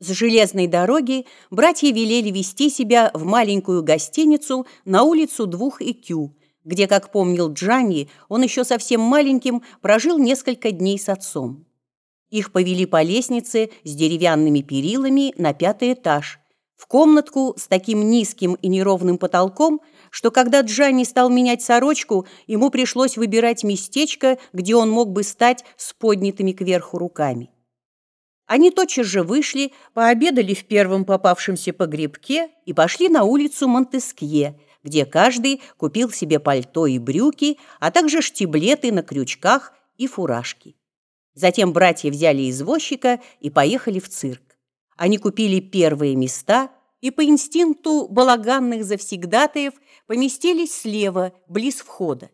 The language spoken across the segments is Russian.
С железной дороги братья велели вести себя в маленькую гостиницу на улицу Двух Икю, где, как помнил Джанни, он еще совсем маленьким прожил несколько дней с отцом. Их повели по лестнице с деревянными перилами на пятый этаж, в комнатку с таким низким и неровным потолком, что когда Джанни стал менять сорочку, ему пришлось выбирать местечко, где он мог бы стать с поднятыми кверху руками. Они тотчас же вышли, пообедали в первом попавшемся погребке и пошли на улицу Монтескье, где каждый купил себе пальто и брюки, а также штиблеты на крючках и фуражки. Затем братья взяли извозчика и поехали в цирк. Они купили первые места и по инстинкту балаганных завсегдатаев поместились слева, близ входа.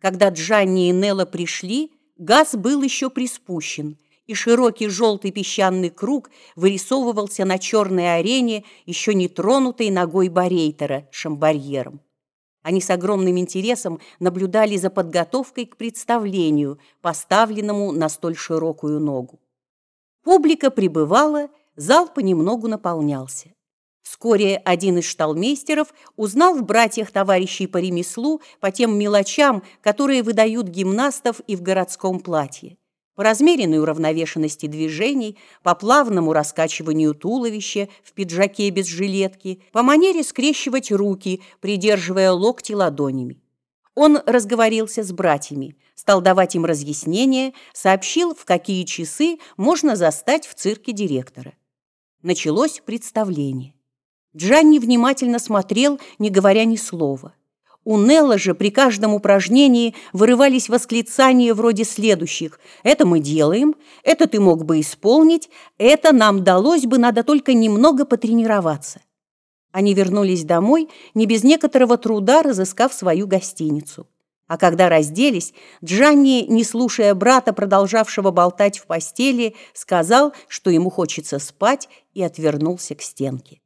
Когда Джанни и Нелла пришли, газ был еще приспущен – и широкий желтый песчаный круг вырисовывался на черной арене, еще не тронутой ногой барейтера, шамбарьером. Они с огромным интересом наблюдали за подготовкой к представлению, поставленному на столь широкую ногу. Публика прибывала, зал понемногу наполнялся. Вскоре один из шталмейстеров узнал в братьях товарищей по ремеслу по тем мелочам, которые выдают гимнастов и в городском платье по размеренной уравновешенности движений, по плавному раскачиванию туловища в пиджаке без жилетки, по манере скрещивать руки, придерживая локти ладонями. Он разговорился с братьями, стал давать им разъяснения, сообщил, в какие часы можно застать в цирке директора. Началось представление. Джанни внимательно смотрел, не говоря ни слова. У Нелла же при каждом упражнении вырывались восклицания вроде следующих «Это мы делаем», «Это ты мог бы исполнить», «Это нам далось бы, надо только немного потренироваться». Они вернулись домой, не без некоторого труда разыскав свою гостиницу. А когда разделись, Джанни, не слушая брата, продолжавшего болтать в постели, сказал, что ему хочется спать, и отвернулся к стенке.